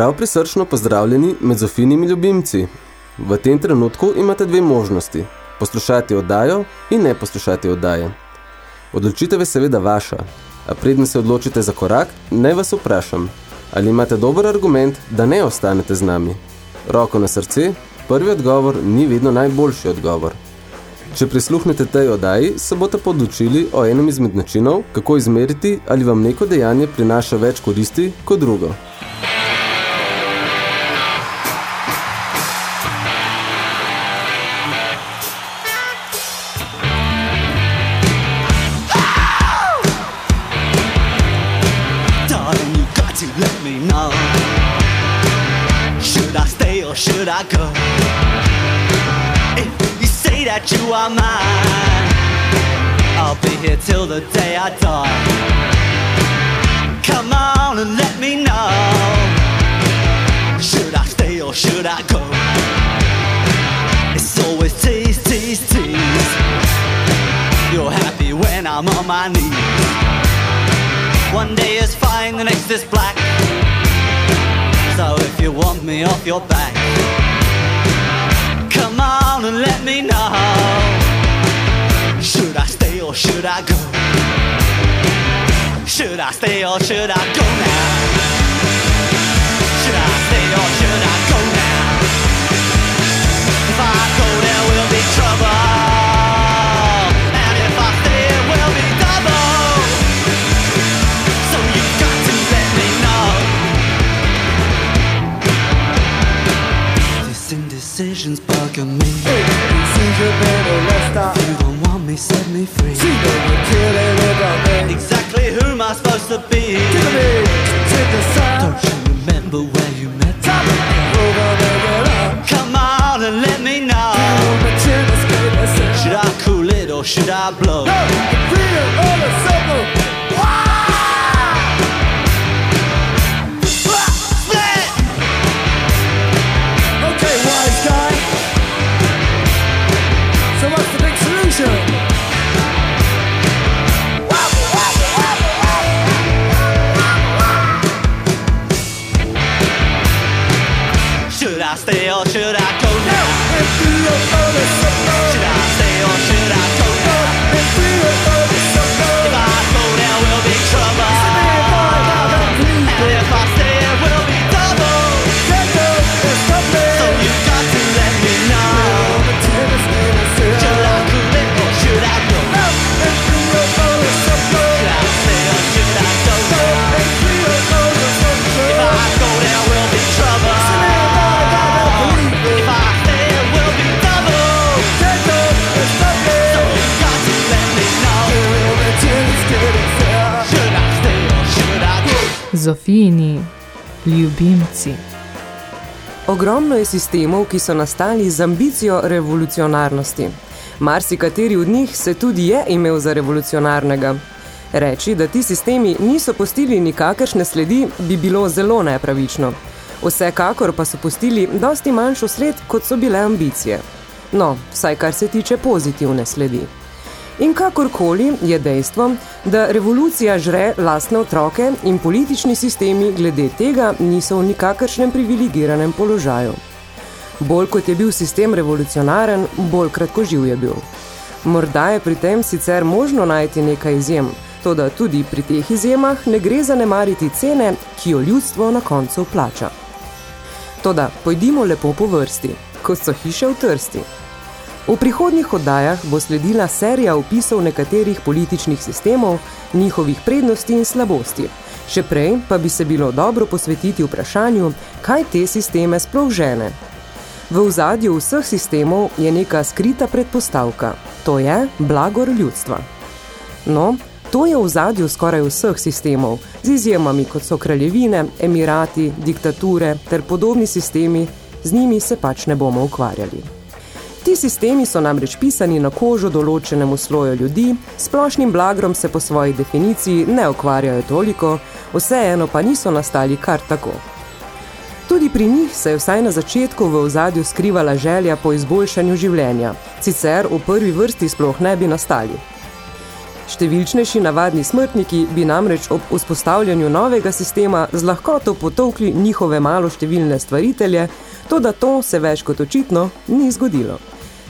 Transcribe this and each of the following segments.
Prav prisrčno pozdravljeni med Zofinimi ljubimci. V tem trenutku imate dve možnosti. Poslušati oddajo in ne poslušati oddaje. Odločitev je seveda vaša. A predn se odločite za korak, ne vas vprašam. Ali imate dober argument, da ne ostanete z nami? Roko na srce, prvi odgovor ni vedno najboljši odgovor. Če prisluhnete tej oddaji, se boste podučili o enem izmed načinov, kako izmeriti, ali vam neko dejanje prinaša več koristi kot drugo. You are mine, I'll be here till the day I die. Come on and let me know. Should I stay or should I go? It's always tease, tease, tease. You're happy when I'm on my knees. One day is fine, the next is black. So if you want me off your back, come on and let me know. Should I stay or should I go? Should I stay or should I go now? Should I stay or should I go now? Me. You better rest out. If you don't want me, set me free. See, baby, kill it. Exactly who am I supposed to be? Give me, take the. Don't you remember where you met me? Time over, Come on and let me know. Should I cool it or should I blow? No, Zofijini ljubimci. Ogromno je sistemov, ki so nastali z ambicijo revolucionarnosti. Marsi kateri od njih se tudi je imel za revolucionarnega. Reči, da ti sistemi niso postili nikakršne sledi, bi bilo zelo nepravično. Vsekakor pa so postili dosti manjšo sled, kot so bile ambicije. No, vsaj kar se tiče pozitivne sledi. In kakorkoli je dejstvo, da revolucija žre lastne otroke in politični sistemi glede tega niso v nikakršnem privilegiranem položaju. Bolj kot je bil sistem revolucionaren, bolj kratkoživ je bil. Morda je pri tem sicer možno najti nekaj izjem, to da tudi pri teh izjemah ne gre zanemariti cene, ki jo ljudstvo na koncu plača. Toda pojdimo lepo po vrsti, kot so hiše v trsti. V prihodnjih oddajah bo sledila serija opisov nekaterih političnih sistemov, njihovih prednosti in slabosti. Še prej pa bi se bilo dobro posvetiti vprašanju, kaj te sisteme sploh žene. V vzadju vseh sistemov je neka skrita predpostavka, to je blagor ljudstva. No, to je v vzadju skoraj vseh sistemov, z izjemami kot so kraljevine, emirati, diktature ter podobni sistemi, z njimi se pač ne bomo ukvarjali. Ti sistemi so namreč pisani na kožo določenemu sloju ljudi, splošnim blagrom se po svoji definiciji ne ukvarjajo toliko, vseeno pa niso nastali kar tako. Tudi pri njih se je vsaj na začetku v ozadju skrivala želja po izboljšanju življenja, sicer v prvi vrsti sploh ne bi nastali. Številčnejši navadni smrtniki bi namreč ob vzpostavljanju novega sistema z lahkoto potovkli njihove malo številne stvaritelje, to da to se več kot očitno ni zgodilo.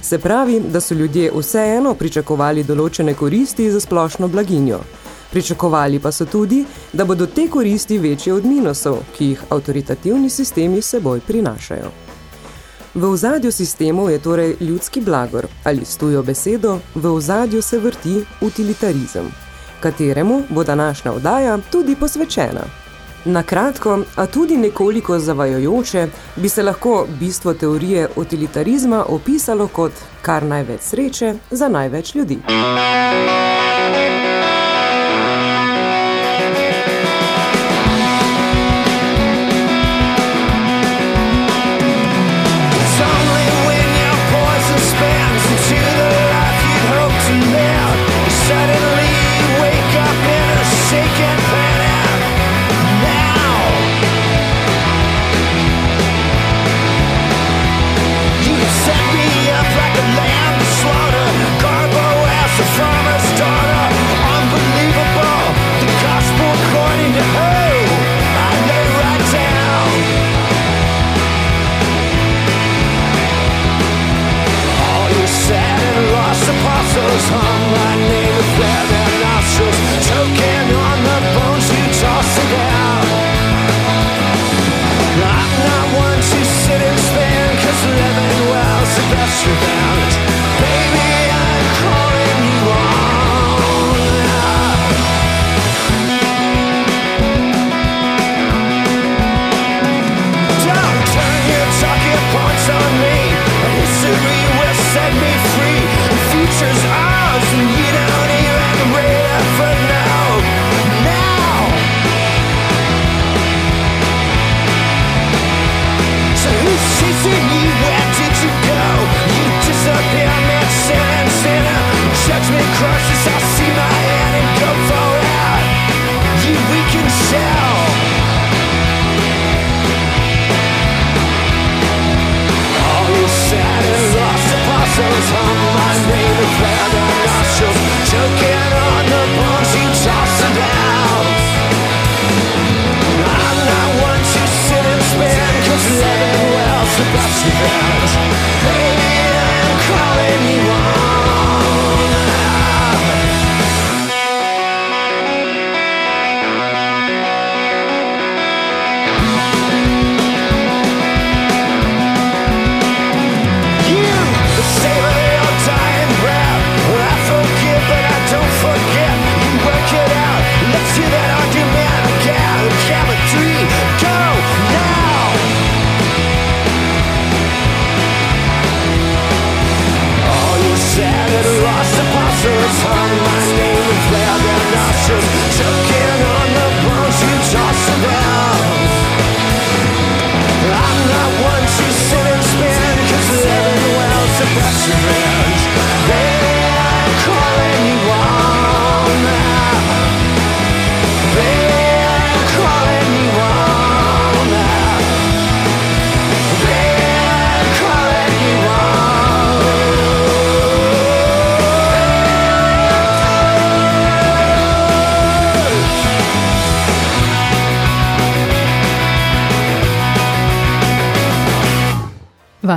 Se pravi, da so ljudje vseeno pričakovali določene koristi za splošno blaginjo, Pričakovali pa so tudi, da bodo te koristi večje od minusov, ki jih avtoritativni sistemi seboj prinašajo. V ozadju sistemov je torej ljudski blagor, ali s tujo besedo, v ozadju se vrti utilitarizem, kateremu bo današnja vdaja tudi posvečena. Na kratko, a tudi nekoliko zavajojoče, bi se lahko bistvo teorije utilitarizma opisalo kot kar največ sreče za največ ljudi.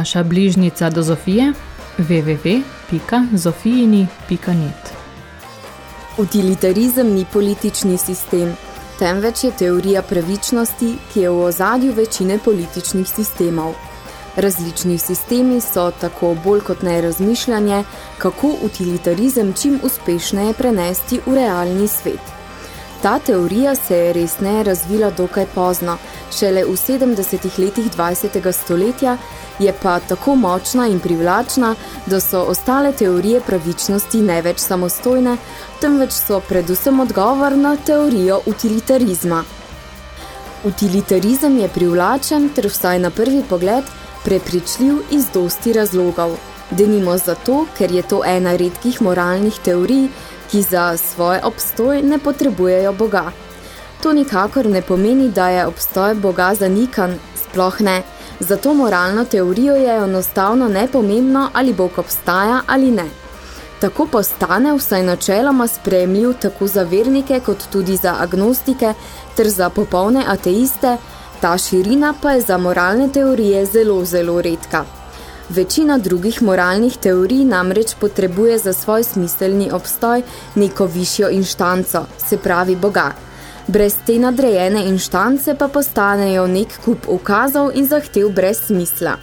Vaša bližnica do Zofije www.zofijini.net Utilitarizem ni politični sistem, temveč je teorija pravičnosti, ki je v ozadju večine političnih sistemov. Različni sistemi so tako bolj kot ne razmišljanje, kako utilitarizem čim uspešneje prenesti v realni svet. Ta teorija se je resneje razvila dokaj pozno, šele v 70 letih 20. stoletja je pa tako močna in privlačna, da so ostale teorije pravičnosti ne več samostojne, temveč so predvsem odgovor na teorijo utilitarizma. Utilitarizem je privlačen ter vsaj na prvi pogled Prepričljiv iz dosti razlogov. Denimo zato, ker je to ena redkih moralnih teorij, ki za svoj obstoj ne potrebujejo Boga. To nikakor ne pomeni, da je obstoj Boga zanikan, sploh ne. Zato moralno teorijo je enostavno nepomembno, ali Bog obstaja ali ne. Tako postane vsaj načeloma sprejemljiv tako za vernike kot tudi za agnostike ter za popolne ateiste, ta širina pa je za moralne teorije zelo, zelo redka. Večina drugih moralnih teorij namreč potrebuje za svoj smiselni obstoj neko višjo inštanco, se pravi Boga. Brez te nadrejene inštance pa postanejo nek kup ukazov in zahtev brez smisla.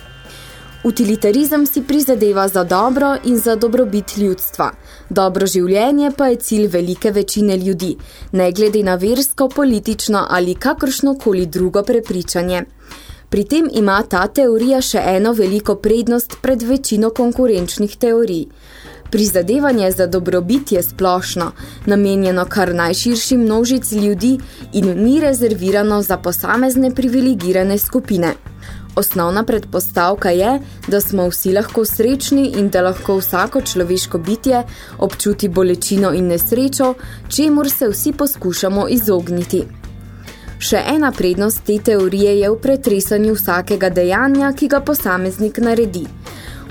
Utilitarizem si prizadeva za dobro in za dobrobit ljudstva. Dobro življenje pa je cilj velike večine ljudi, ne glede na versko, politično ali kakršnokoli drugo prepričanje. Pri tem ima ta teorija še eno veliko prednost pred večino konkurenčnih teorij. Prizadevanje za dobrobit je splošno, namenjeno kar najširši množic ljudi in ni rezervirano za posamezne privilegirane skupine. Osnovna predpostavka je, da smo vsi lahko srečni in da lahko vsako človeško bitje občuti bolečino in nesrečo, čemur se vsi poskušamo izogniti. Še ena prednost te teorije je v pretresanju vsakega dejanja, ki ga posameznik naredi.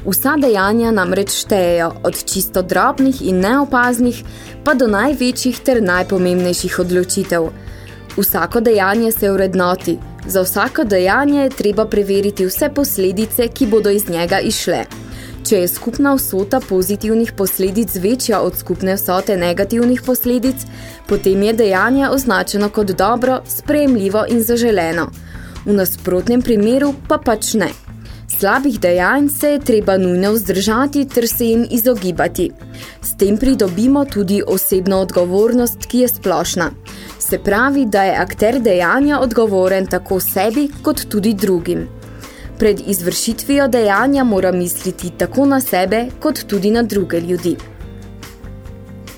Vsa dejanja namreč štejejo, od čisto drobnih in neopaznih, pa do največjih ter najpomembnejših odločitev. Vsako dejanje se vrednoti, Za vsako dejanje je treba preveriti vse posledice, ki bodo iz njega išle. Če je skupna vsota pozitivnih posledic večja od skupne vsote negativnih posledic, potem je dejanje označeno kot dobro, sprejemljivo in zaželeno. V nasprotnem primeru pa pač ne. Slabih dejanj se je treba nujno vzdržati ter se jim izogibati. S tem pridobimo tudi osebno odgovornost, ki je splošna se pravi, da je akter dejanja odgovoren tako sebi kot tudi drugim. Pred izvršitvijo dejanja mora misliti tako na sebe kot tudi na druge ljudi.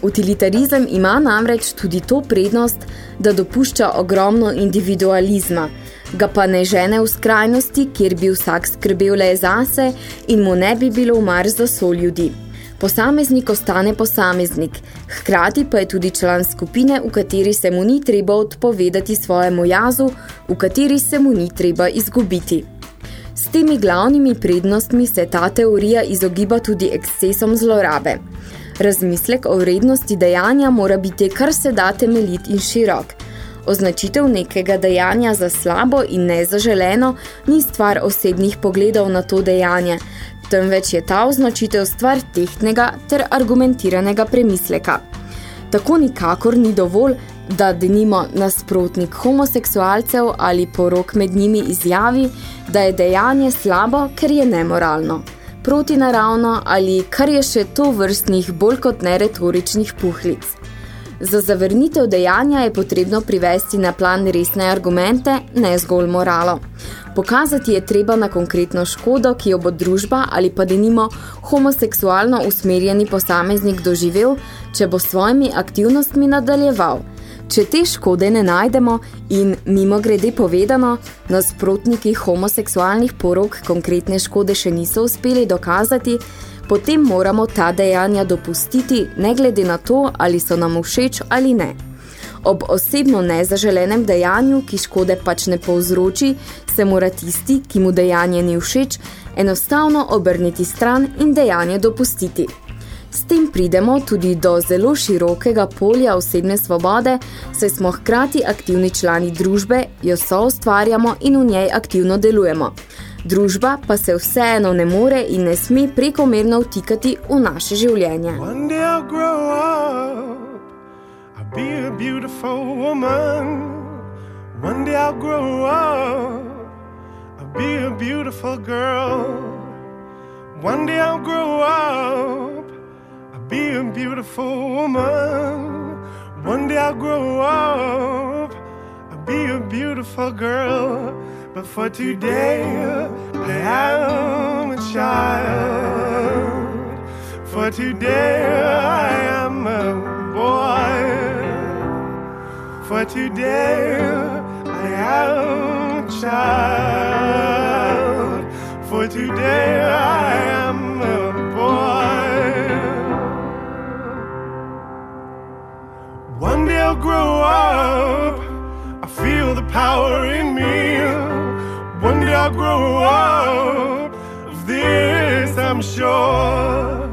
Utilitarizem ima namreč tudi to prednost, da dopušča ogromno individualizma, ga pa ne žene v skrajnosti, kjer bi vsak skrbel le zase in mu ne bi bilo mar za sol ljudi. Posameznik ostane posameznik, hkrati pa je tudi član skupine, v kateri se mu ni treba odpovedati svojemu jazu, v kateri se mu ni treba izgubiti. S temi glavnimi prednostmi se ta teorija izogiba tudi ekscesom zlorabe. Razmislek o vrednosti dejanja mora biti kar se da temeljit in širok. Označitev nekega dejanja za slabo in nezaželeno ni stvar osebnih pogledov na to dejanje, temveč je ta označitev stvar tehtnega ter argumentiranega premisleka. Tako nikakor ni dovolj, da denimo nasprotnik homoseksualcev ali porok med njimi izjavi, da je dejanje slabo, ker je nemoralno, protinaravno ali kar je še to vrstnih bolj kot neretoričnih puhlic. Za zavrnitev dejanja je potrebno privesti na plan resne argumente, ne zgolj moralo. Pokazati je treba na konkretno škodo, ki jo bo družba ali pa denimo homoseksualno usmerjeni posameznik doživel, če bo svojimi aktivnostmi nadaljeval. Če te škode ne najdemo in mimo grede povedano, nasprotniki homoseksualnih porok konkretne škode še niso uspeli dokazati, potem moramo ta dejanja dopustiti, ne glede na to, ali so nam všeč ali ne. Ob osebno nezaželenem dejanju, ki škode pač ne povzroči, se mora tisti, ki mu dejanje ni všeč, enostavno obrniti stran in dejanje dopustiti. S tem pridemo tudi do zelo širokega polja osebne svobode, saj smo hkrati aktivni člani družbe, jo so ustvarjamo in v njej aktivno delujemo. Družba pa se vseeno ne more in ne sme prekomerno vtikati v naše življenje. One day I'll grow up I'll be a beautiful woman One day I'll grow up I'll be a beautiful girl One day I'll grow up be a beautiful woman One day I'll grow up I'll be a beautiful girl But for today, I am a child. For today, I am a boy. For today, I am a child. For today I am One day I'll grow up. I feel the power in me. One day I'll grow up. Of this I'm sure.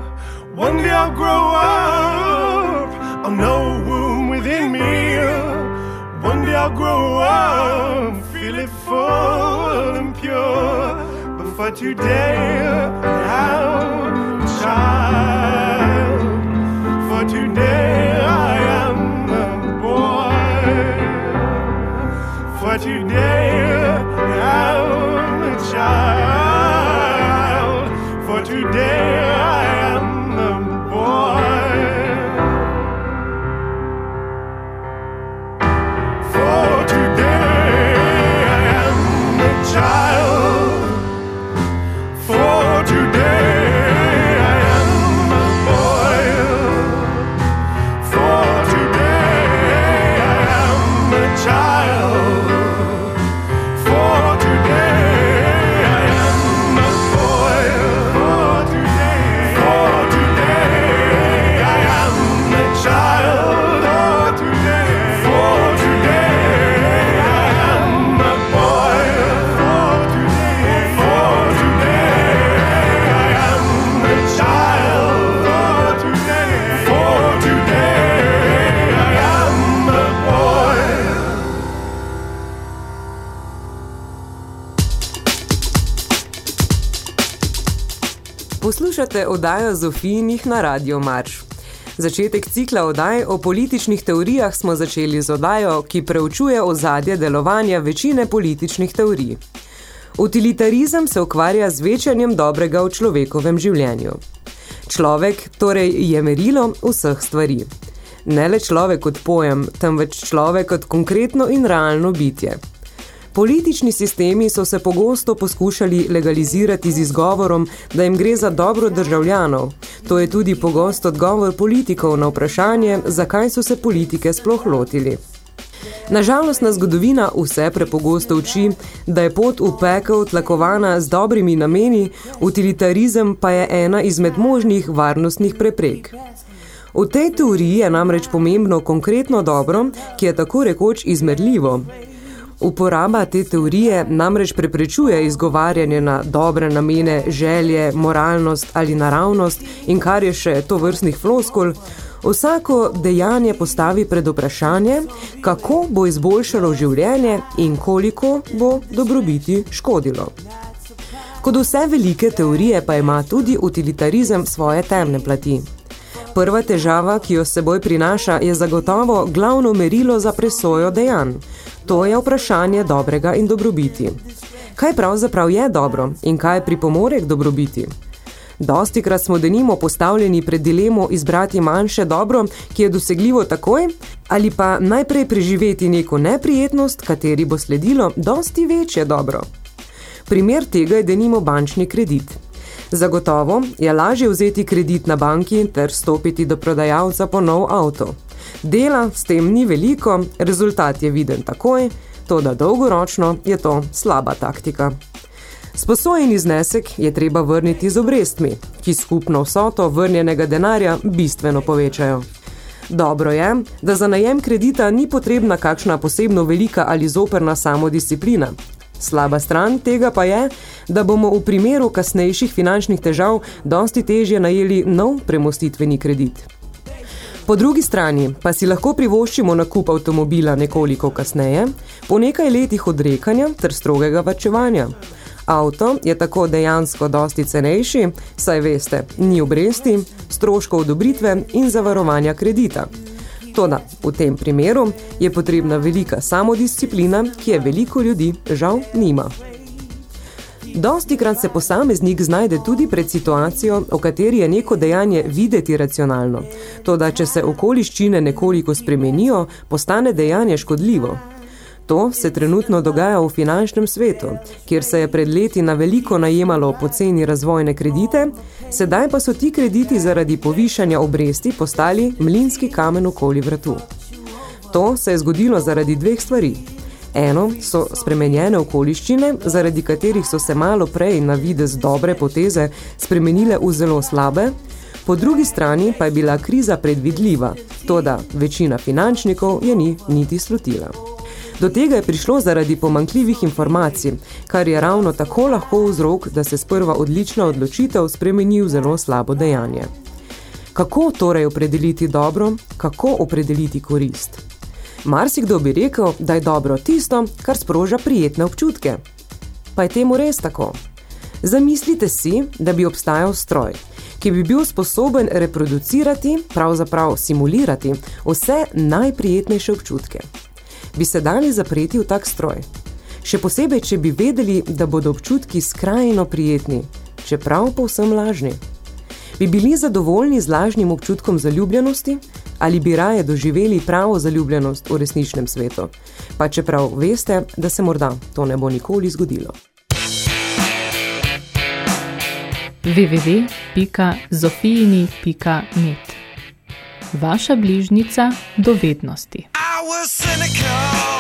One day I'll grow up. I'll know womb within me. One day I'll grow up. Feel it full and pure. But for today, I'm a Poslušate oddajo Zofijinih na Radio Marš. Začetek cikla oddaj o političnih teorijah smo začeli z oddajo, ki preučuje ozadje delovanja večine političnih teorij. Utilitarizem se ukvarja z večanjem dobrega v človekovem življenju. Človek torej je merilo vseh stvari. Ne le človek kot pojem, temveč človek kot konkretno in realno bitje. Politični sistemi so se pogosto poskušali legalizirati z izgovorom, da jim gre za dobro državljanov. To je tudi pogost odgovor politikov na vprašanje, zakaj so se politike sploh lotili. Nažalostna zgodovina vse prepogosto uči, da je pot v pekel tlakovana z dobrimi nameni, utilitarizem pa je ena izmed možnih varnostnih preprek. V tej teoriji je namreč pomembno konkretno dobro, ki je tako rekoč izmerljivo. Uporaba te teorije namreč preprečuje izgovarjanje na dobre namene, želje, moralnost ali naravnost in kar je še to vrstnih floskul, vsako dejanje postavi pred vprašanje, kako bo izboljšalo življenje in koliko bo dobrobiti škodilo. Kot vse velike teorije pa ima tudi utilitarizem svoje temne plati. Prva težava, ki jo s seboj prinaša, je zagotovo glavno merilo za presojo dejanj. To je vprašanje dobrega in dobrobiti. Kaj pravzaprav je dobro in kaj pripomore k dobrobiti? Dostikrat smo denimo postavljeni pred dilemo izbrati manjše dobro, ki je dosegljivo takoj, ali pa najprej preživeti neko neprijetnost, kateri bo sledilo dosti večje dobro. Primer tega je denimo bančni kredit. Zagotovo je lažje vzeti kredit na banki ter stopiti do prodajalca po nov avto. Dela s tem ni veliko, rezultat je viden takoj, to da dolgoročno je to slaba taktika. Sposojeni znesek je treba vrniti z obrestmi, ki skupno vsoto vrnjenega denarja bistveno povečajo. Dobro je, da za najem kredita ni potrebna kakšna posebno velika ali zoperna samodisciplina. Slaba stran tega pa je, da bomo v primeru kasnejših finančnih težav dosti težje najeli nov premostitveni kredit. Po drugi strani pa si lahko privoščimo nakup avtomobila nekoliko kasneje, po nekaj letih odrekanja ter strogega varčevanja. Avto je tako dejansko dosti cenejši, saj veste, ni obresti, stroškov odobritve in zavarovanja kredita. Toda v tem primeru je potrebna velika samodisciplina, ki je veliko ljudi žal nima. Dostikrat se posameznik znajde tudi pred situacijo, v kateri je neko dejanje videti racionalno. Toda, če se okoliščine nekoliko spremenijo, postane dejanje škodljivo. To se trenutno dogaja v finančnem svetu, kjer se je pred leti na veliko najemalo poceni razvojne kredite, sedaj pa so ti krediti zaradi povišanja obresti postali mlinski kamen okoli vratu. To se je zgodilo zaradi dveh stvari. Eno so spremenjene okoliščine, zaradi katerih so se malo prej na videz dobre poteze spremenile v zelo slabe, po drugi strani pa je bila kriza predvidljiva, toda večina finančnikov je ni niti slutila. Do tega je prišlo zaradi pomankljivih informacij, kar je ravno tako lahko vzrok, da se sprva odlična odločitev spremeni v zelo slabo dejanje. Kako torej opredeliti dobro, kako opredeliti korist? Marsikdo bi rekel, da je dobro tisto, kar sproža prijetne občutke. Pa je temu res tako. Zamislite si, da bi obstajal stroj, ki bi bil sposoben reproducirati, pravzaprav simulirati, vse najprijetnejše občutke. Bi se dali zapreti v tak stroj? Še posebej, če bi vedeli, da bodo občutki skrajno prijetni, čeprav povsem lažni. Bi bili zadovoljni z lažnim občutkom zaljubljenosti, ali bi raje doživeli pravo zaljubljenost v resničnem svetu, pa čeprav veste, da se morda to ne bo nikoli zgodilo. www.zofijini.net Vaša bližnica dovednosti. I was cynical.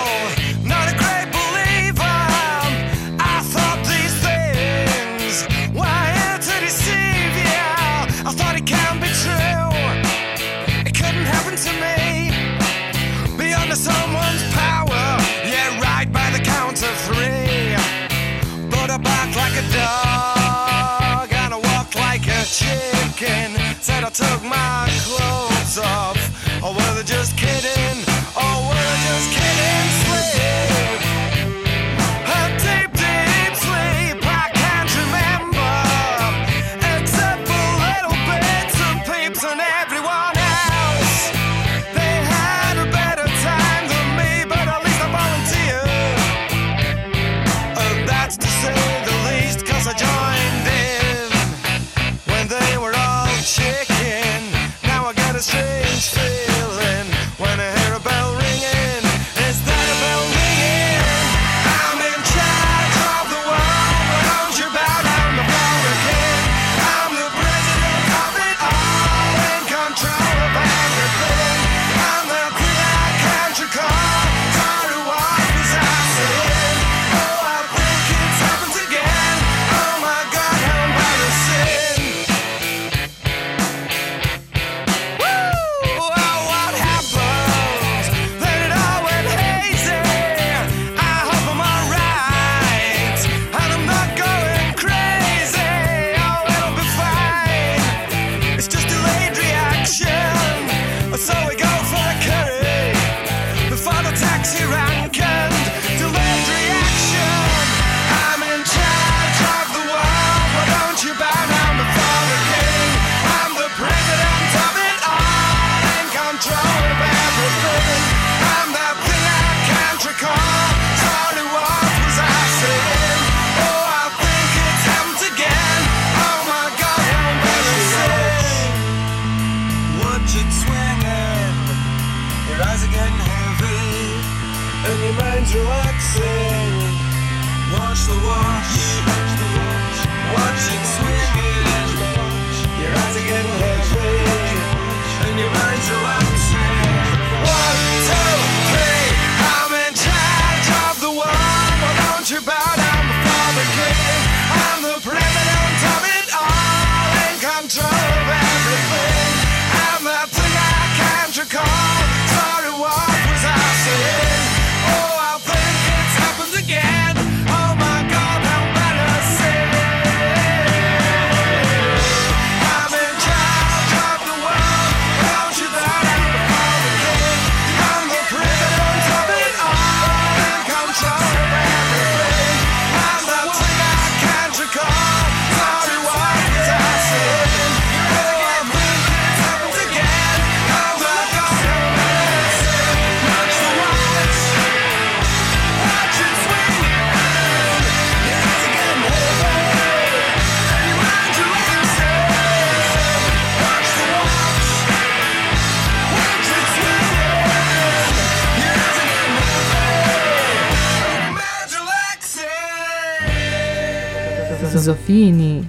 Zofijini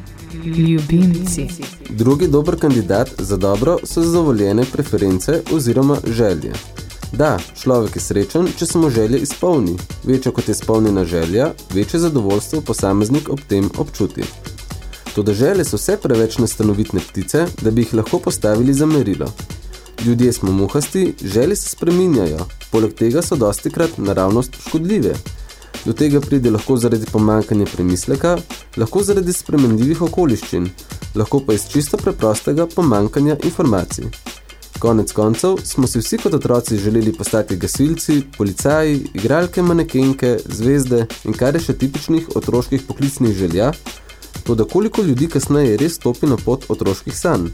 ljubimci. Drugi dober kandidat za dobro so zadovoljene preference oziroma želje. Da, človek je srečen, če se mu želje izpolni. Večja kot je izpolnjena želja, večje zadovoljstvo posameznik ob tem občuti. Toda želje so vse preveč nestanovitne ptice, da bi jih lahko postavili za merilo. Ljudje smo muhasti, želje se spreminjajo, poleg tega so dostikrat naravnost škodljive – Do tega pride lahko zaradi pomankanja premisleka, lahko zaradi spremenljivih okoliščin, lahko pa iz čisto preprostega pomankanja informacij. Konec koncev smo si vsi kot otroci želeli postati gasilci, policaji, igralke, manekenke, zvezde in kar je še tipičnih otroških poklicnih želja, toda koliko ljudi kasneje res stopi na pot otroških sanj.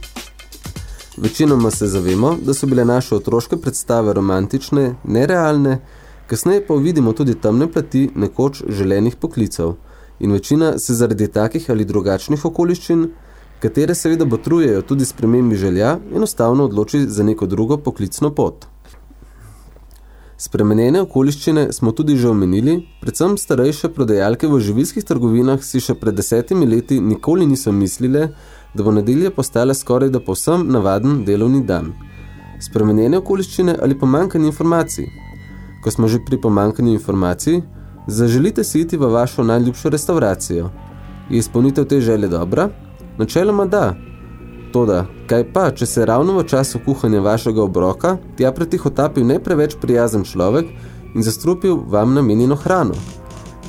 Večinoma se zavemo, da so bile naše otroške predstave romantične, nerealne, kasneje pa vidimo tudi temne plati nekoč želenih poklicev in večina se zaradi takih ali drugačnih okoliščin katere seveda botrujejo tudi spremembi želja, enostavno odloči za neko drugo poklicno pot. Spremenjene okoliščine smo tudi že omenili, predvsem starejše prodajalke v živilskih trgovinah si še pred desetimi leti nikoli niso mislile, da bo nedelja postala skoraj da povsem navaden delovni dan. Spremenjene okoliščine ali pomankanje informacij. Ko smo že pri pomankanju informacij, zaželite si iti v vašo najljubšo restauracijo. Je izpolnitev te želje dobra? Načeloma da. Toda, kaj pa, če se ravno v času kuhanja vašega obroka tja pretihotapil ne preveč prijazen človek in zastrupil vam namenjeno hrano?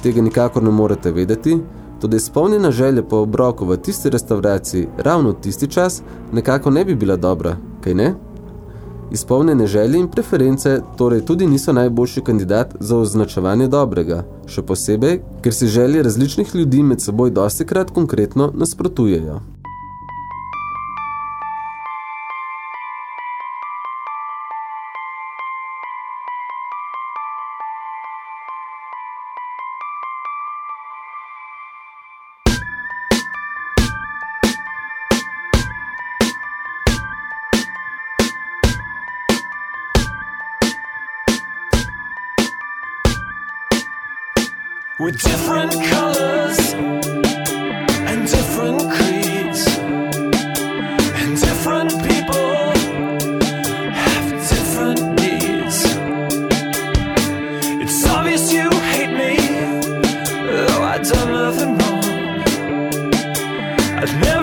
Tega nikakor ne morete vedeti, toda izpolnjena želja po obroku v tisti restavraciji ravno v tisti čas nekako ne bi bila dobra, kaj ne? Izpolnjene želje in preference torej tudi niso najboljši kandidat za označevanje dobrega, še posebej, ker si želje različnih ljudi med seboj dostikrat konkretno nasprotujejo. I've never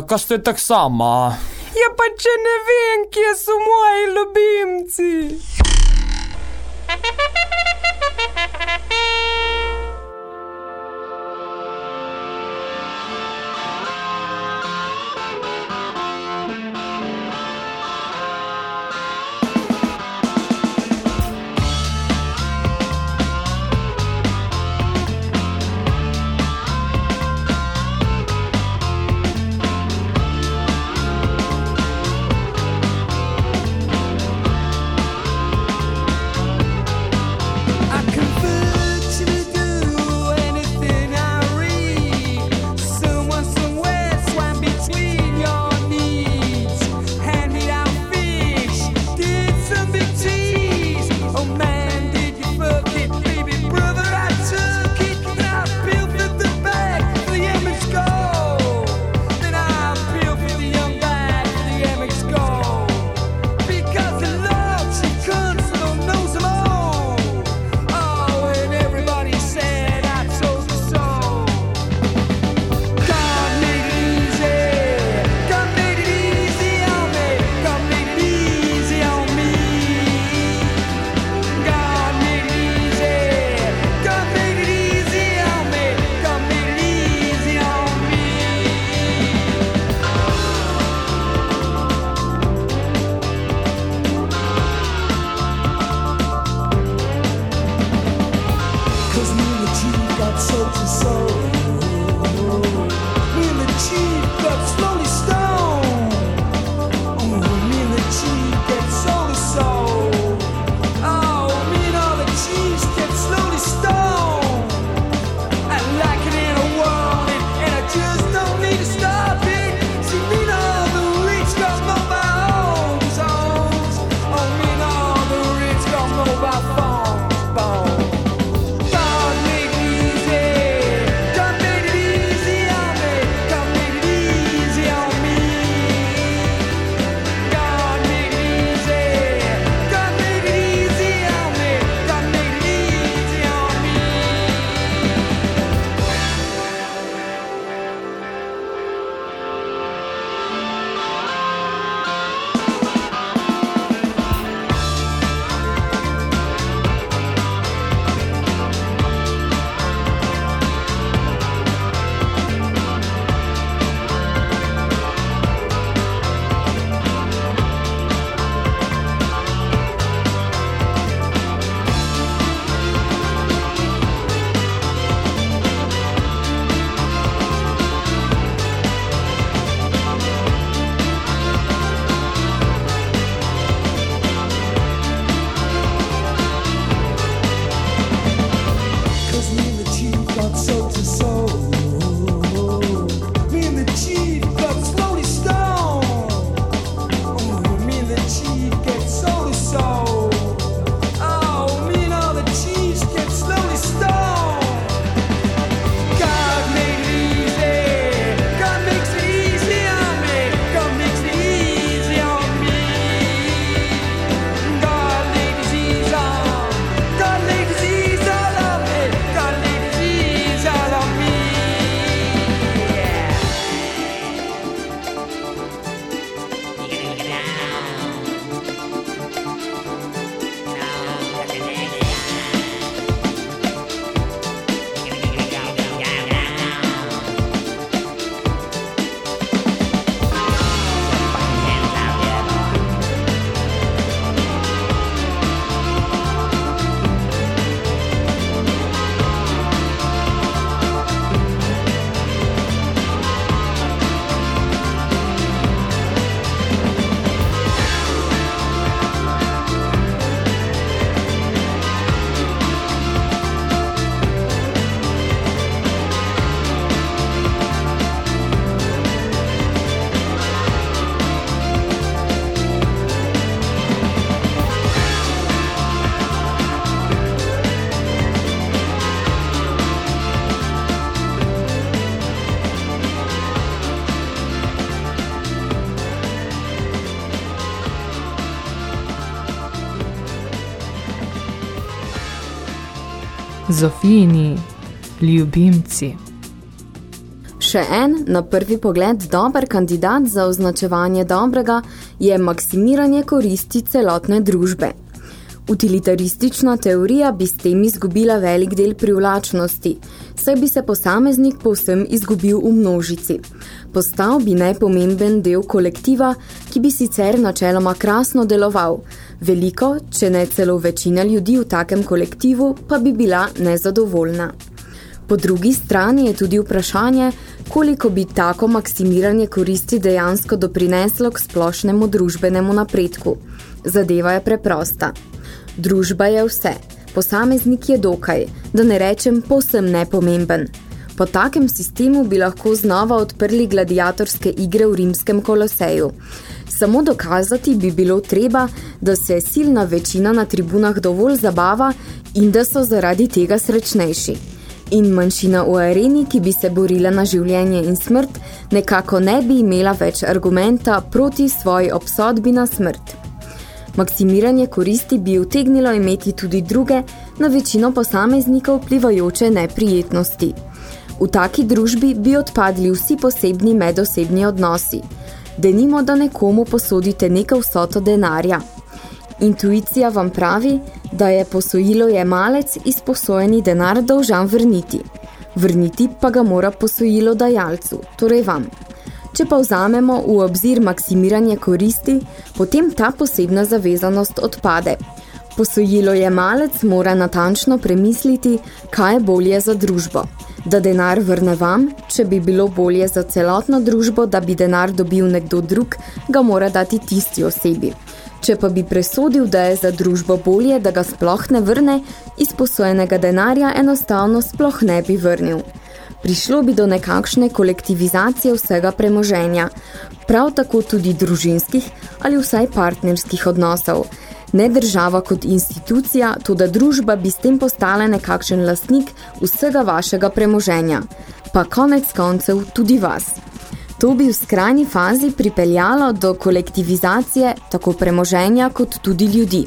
Ja, kaj ste tak sama? Ja, pa če ne vem, kje so moji ljubimci. Zofijini ljubimci. Še en, na prvi pogled, dober kandidat za označevanje dobrega je maksimiranje koristi celotne družbe. Utilitaristična teorija bi s tem izgubila velik del privlačnosti, saj bi se posameznik povsem izgubil v množici. Postal bi nepomemben del kolektiva, ki bi sicer načeloma krasno deloval. Veliko, če ne celo večina ljudi v takem kolektivu, pa bi bila nezadovoljna. Po drugi strani je tudi vprašanje, koliko bi tako maksimiranje koristi dejansko doprineslo k splošnemu družbenemu napredku. Zadeva je preprosta. Družba je vse, posameznik je dokaj, da ne rečem posem nepomemben. Po takem sistemu bi lahko znova odprli gladiatorske igre v rimskem koloseju. Samo dokazati bi bilo treba, da se silna večina na tribunah dovolj zabava in da so zaradi tega srečnejši. In manjšina v areni, ki bi se borila na življenje in smrt, nekako ne bi imela več argumenta proti svoji obsodbi na smrt. Maksimiranje koristi bi utegnilo imeti tudi druge, na večino posameznikov vplivajoče neprijetnosti. V taki družbi bi odpadli vsi posebni medosebni odnosi. Denimo, da nekomu posodite nekaj vsoto denarja. Intuicija vam pravi, da je posojilo jemalec izposojeni denar dolžan vrniti. Vrniti pa ga mora posojilo dajalcu, torej vam. Če pa vzamemo v obzir maksimiranje koristi, potem ta posebna zavezanost odpade. Posojilo je malec mora natančno premisliti, kaj je bolje za družbo. Da denar vrne vam, če bi bilo bolje za celotno družbo, da bi denar dobil nekdo drug, ga mora dati tisti osebi. Če pa bi presodil, da je za družbo bolje, da ga sploh ne vrne, izposojenega denarja enostavno sploh ne bi vrnil prišlo bi do nekakšne kolektivizacije vsega premoženja, prav tako tudi družinskih ali vsaj partnerskih odnosov. Ne država kot institucija, tudi družba bi s tem postala nekakšen lastnik vsega vašega premoženja, pa konec koncev tudi vas. To bi v skrajni fazi pripeljalo do kolektivizacije tako premoženja kot tudi ljudi.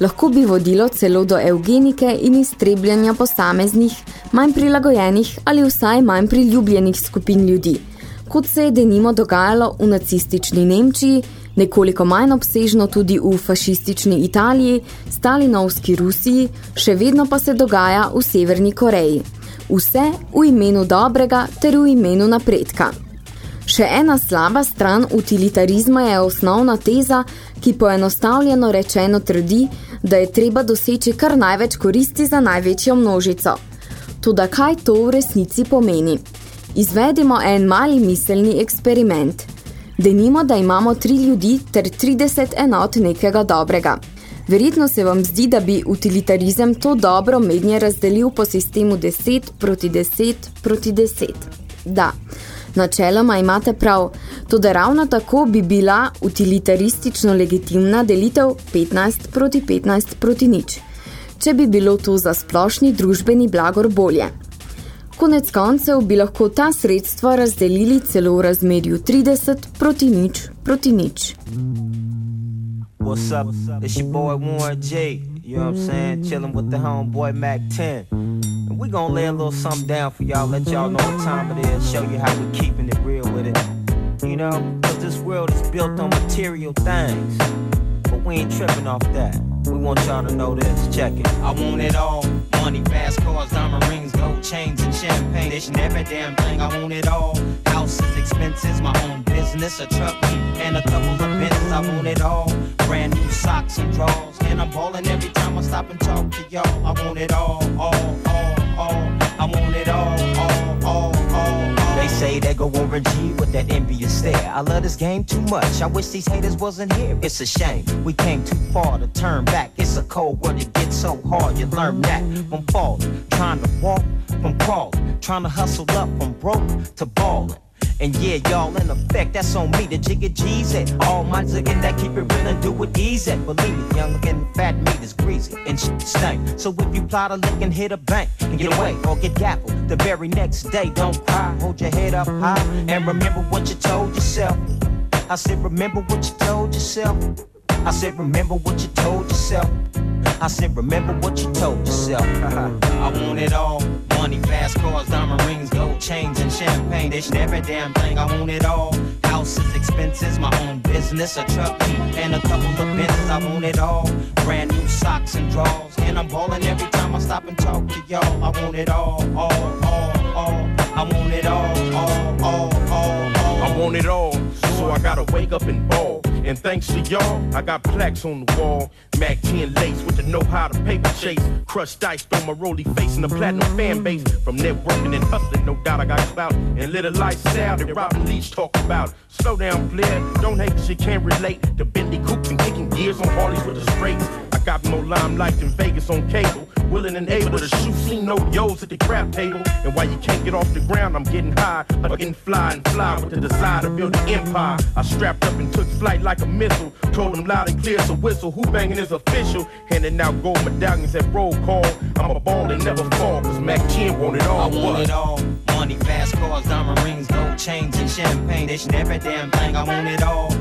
Lahko bi vodilo celo do eugenike in iztrebljanja posameznih, manj prilagojenih ali vsaj manj priljubljenih skupin ljudi, kot se je denimo dogajalo v nacistični Nemčiji, nekoliko manj obsežno tudi v fašistični Italiji, stalinovski Rusiji, še vedno pa se dogaja v Severni Koreji. Vse v imenu dobrega ter v imenu napredka. Še ena slaba stran utilitarizma je osnovna teza, ki poenostavljeno rečeno trdi, da je treba doseči kar največ koristi za največjo množico. Toda kaj to v resnici pomeni? Izvedimo en mali miselni eksperiment. Denimo, da imamo tri ljudi ter 30 enot nekega dobrega. Verjetno se vam zdi, da bi utilitarizem to dobro mednje razdelil po sistemu 10 proti 10 proti 10. Da, Načeloma imate prav, tudi ravno tako bi bila utilitaristično legitimna delitev 15 proti 15 proti nič, če bi bilo to za splošni družbeni blagor bolje. Konec koncev bi lahko ta sredstva razdelili celo v razmerju 30 proti nič proti nič. What's up? It's your boy Warren J. You know what I'm saying? Chilling with the homeboy Mac 10. And we gonna lay a little something down for y'all, let y'all know what time it is, show you how we keeping it real with it. You know, cause this world is built on material things. But we ain't tripping off that. We want y'all to know this. Check it. I want it all. Money, fast cars, diamond rings, gold chains, and champagne. This and every damn thing. I want it all. Houses, expenses, my own business, a truck, and a couple of bins. I want it all. Brand new socks and drawers. And I'm balling every time I stop and talk to y'all. I want it all, all, all. They go over G with that envious stare. I love this game too much. I wish these haters wasn't here. It's a shame. We came too far to turn back. It's a cold world. It gets so hard. You learn that from falling. Trying to walk from crawling. Trying to hustle up from broke to balling. And yeah, y'all in effect, that's on me. The jigger G's it. All my ziggin' that keep it real and do it easy. Believe me, young and fat meat is greasy and shit stank. So if you plot a lick and hit a bank and get away or get gaffeled, the very next day, don't cry. Hold your head up high and remember what you told yourself. I said, remember what you told yourself. I said, remember what you told yourself. I said, remember what you told yourself. I want it all. Money, fast cars, diamond rings, gold chains, and champagne. Dish every damn thing. I want it all. Houses, expenses, my own business, a truck, and a couple of Benzes. I want it all. Brand new socks and drawers. And I'm balling every time I stop and talk to y'all. I want it all, all, all, all. I want it all, all, all, all, all. I want it all, so I gotta wake up and ball. And thanks to y'all, I got plaques on the wall. Mac 10 lace with the know how to paper chase. Crushed dice, throw my roly face in the platinum fan base. From networking and hustling, no doubt I got clout. And little lifestyle that Robin Leach talk about. Slow down, Blair, don't hate cause you can't relate. To Bentley coupes and kicking gears on Harleys with the straights. Got more limelight than Vegas on cable. Willing and able to shoot, see no yos at the crap table. And while you can't get off the ground, I'm getting high. I'm getting fly and fly with the desire to build an empire. I strapped up and took flight like a missile. Told them loud and clear, so whistle. Who banging is official? Handing out gold medallions at roll call. I'm a ball and never fall, cause Mac 10 want it all. I want it all. Money, fast cars, diamond rings, gold chains, and champagne. Dish every damn thing. I want it all.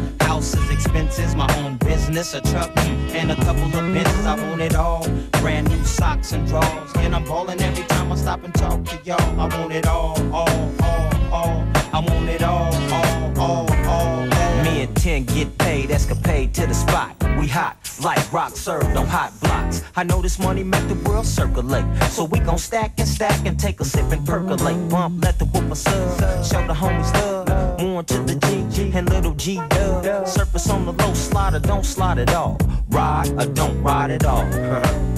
Expenses, my own business, a truck, and a couple of Benzes. I want it all. Brand new socks and drawers. And I'm balling every time I stop and talk to y'all. I want it all, all, all, all. I want it all, all, all. Me and 10 get paid, escapade to the spot. We hot, like rock served on hot blocks. I know this money make the world circulate. So we gon' stack and stack and take a sip and percolate. Bump, let the whooper sub. Show the homies love. More to the G and little G dub. Surface on the low slider, don't slide at all. Ride or don't ride at all.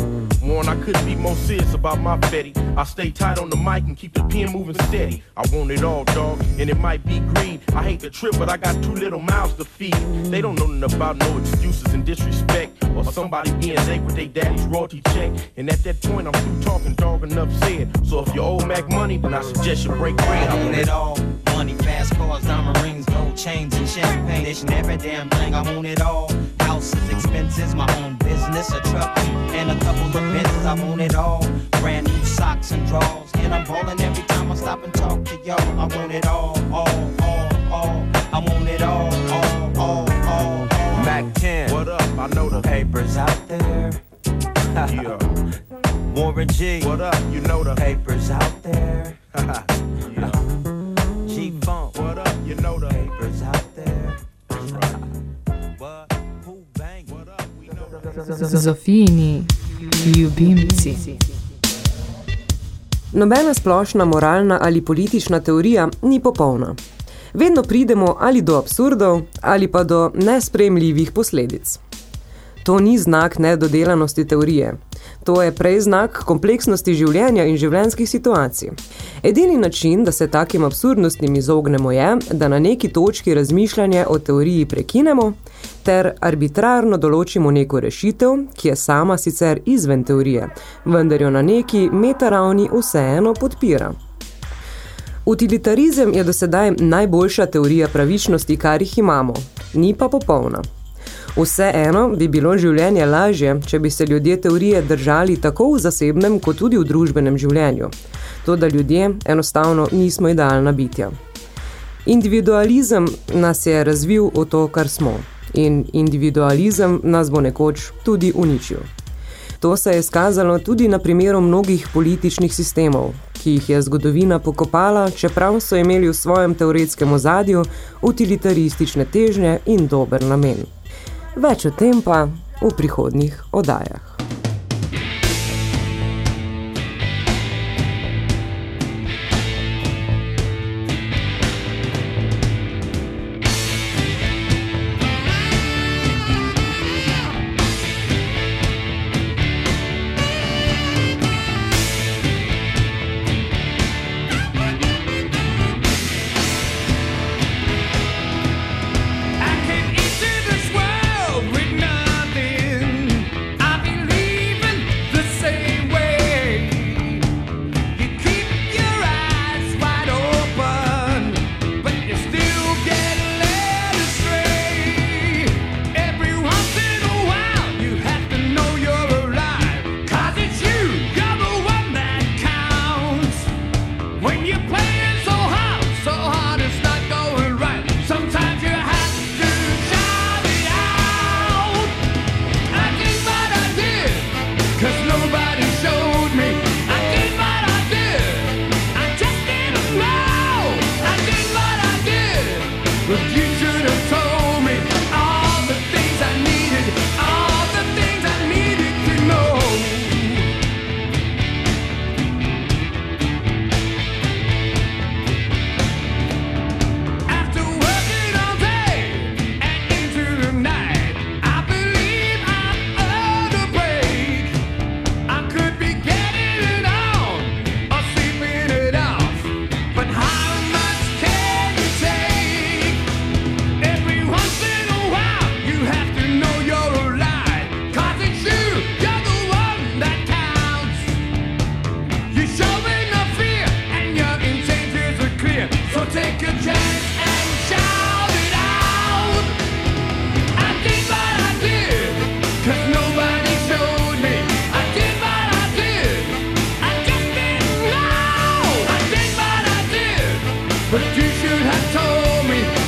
Warn, I couldn't be more serious about my fetty. I stay tight on the mic and keep the pen moving steady. I want it all, dog, and it might be greed. I hate the trip, but I got two little mouths to feed. They don't know nothing about no excuses and disrespect, or somebody being late with their daddy's royalty check. And at that point, I'm through talking, dog, enough said. So if you owe Mac money, then I suggest you break bread. I want it all. Money, fast cars, diamond rings, gold chains, and champagne. Dish every damn thing. I want it all. Houses, expenses, my own business, a truck, and a couple of Benzes. I want it all. Brand new socks and drawers. And I'm balling every time I stop and talk to y'all. I want it all, all, all, all. I want it all, all, all, all, all. Mac 10. What up? I know the papers out there. yeah. Warren G. What up? You know the papers out there. yeah. G Funk. What up? You know the papers out there. Zofijini ljubimci. Nobena splošna moralna ali politična teorija ni popolna. Vedno pridemo ali do absurdov, ali pa do nespremljivih posledic. To ni znak nedodelanosti teorije. To je prej znak kompleksnosti življenja in življenjskih situacij. Edini način, da se takim absurdnostim izognemo je, da na neki točki razmišljanje o teoriji prekinemo, ter arbitrarno določimo neko rešitev, ki je sama sicer izven teorije, vendar jo na neki metaravni vseeno podpira. Utilitarizem je do sedaj najboljša teorija pravičnosti, kar jih imamo, ni pa popolna. Vseeno bi bilo življenje lažje, če bi se ljudje teorije držali tako v zasebnem, kot tudi v družbenem življenju. To, da ljudje enostavno nismo idealna bitja. Individualizem nas je razvil v to, kar smo. In individualizem nas bo nekoč tudi uničil. To se je skazalo tudi na primeru mnogih političnih sistemov, ki jih je zgodovina pokopala, čeprav so imeli v svojem teoretskem ozadju utilitaristične težnje in dober namen. Več o tem pa v prihodnjih oddajah. had told me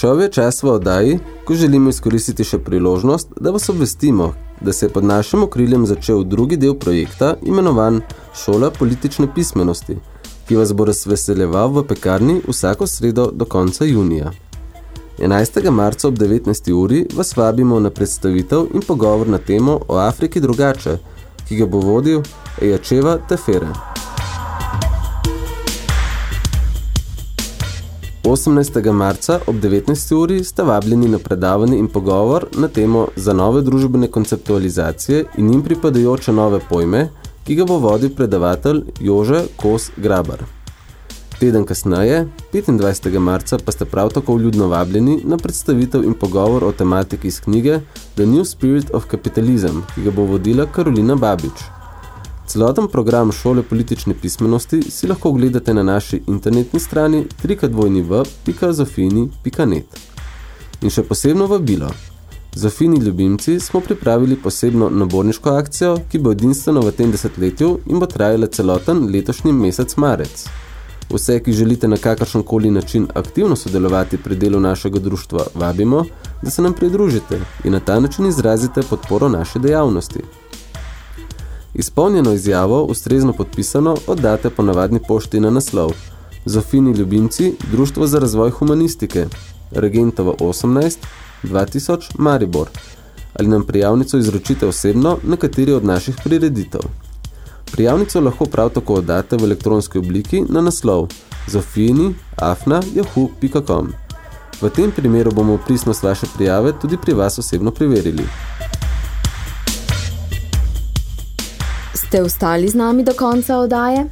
Prišel je čas v oddaji, ko želimo izkoristiti še priložnost, da vas obvestimo, da se je pod našim okriljem začel drugi del projekta, imenovan Šola politične pismenosti, ki vas bo razveseljeval v pekarni vsako sredo do konca junija. 11. marca ob 19. uri vas vabimo na predstavitev in pogovor na temo o Afriki drugače, ki ga bo vodil Ejačeva Tefere. 18. marca ob 19. uri sta vabljeni na predavanje in pogovor na temo za nove družbene konceptualizacije in njim pripadajoče nove pojme, ki ga bo vodil predavatelj Jože Kos Grabar. Teden kasneje, 25. marca, pa ste prav tako ljudno vabljeni na predstavitev in pogovor o tematiki iz knjige The New Spirit of Capitalism, ki ga bo vodila Karolina Babič. Celoten program šole politične pismenosti si lahko ogledate na naši internetni strani www.zofini.net. In še posebno vabilo. Zofini ljubimci smo pripravili posebno naborniško akcijo, ki bo edinstveno v tem desetletju in bo trajala celoten letošnji mesec marec. Vse, ki želite na kakršenkoli način aktivno sodelovati pri delu našega društva, vabimo, da se nam pridružite in na ta način izrazite podporo naše dejavnosti. Izpolnjeno izjavo, ustrezno podpisano, oddate po navadni pošti na naslov Zofini ljubimci, Društvo za razvoj humanistike, Regentova 18, 2000, Maribor, ali nam prijavnico izročite osebno na kateri od naših prireditev. Prijavnico lahko prav tako oddate v elektronski obliki na naslov zofini.afna.yahoo.com. V tem primeru bomo pristnost vaše prijave tudi pri vas osebno preverili. Ste ostali z nami do konca oddaje?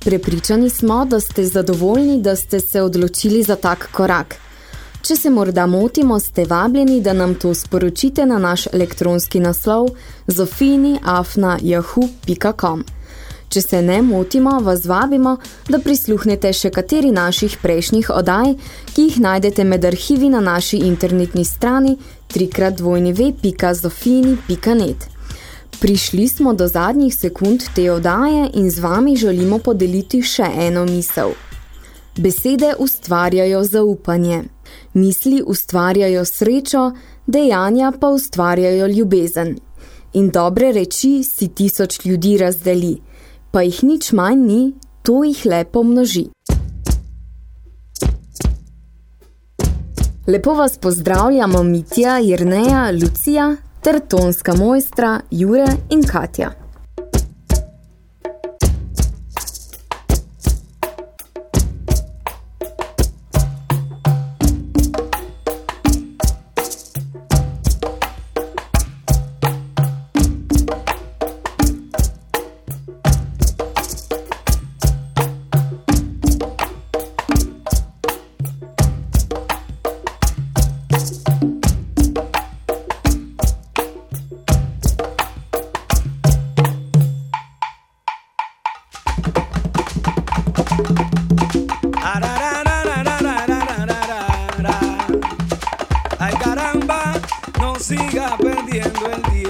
Prepričani smo, da ste zadovoljni, da ste se odločili za tak korak. Če se morda motimo, ste vabljeni, da nam to sporočite na naš elektronski naslov zofini.afna.yahoo.com. Če se ne motimo, vas vabimo, da prisluhnete še kateri naših prejšnjih oddaj, ki jih najdete med arhivi na naši internetni strani www.zofini.net. Prišli smo do zadnjih sekund te oddaje in z vami želimo podeliti še eno misel. Besede ustvarjajo zaupanje. Misli ustvarjajo srečo, dejanja pa ustvarjajo ljubezen. In dobre reči si tisoč ljudi razdeli, pa jih nič manj ni, to jih le pomnoži. Lepo vas pozdravljamo Mitja, Jerneja, Lucija ter tonska mojstra Jure in Katja. Perdiendo el tiempo.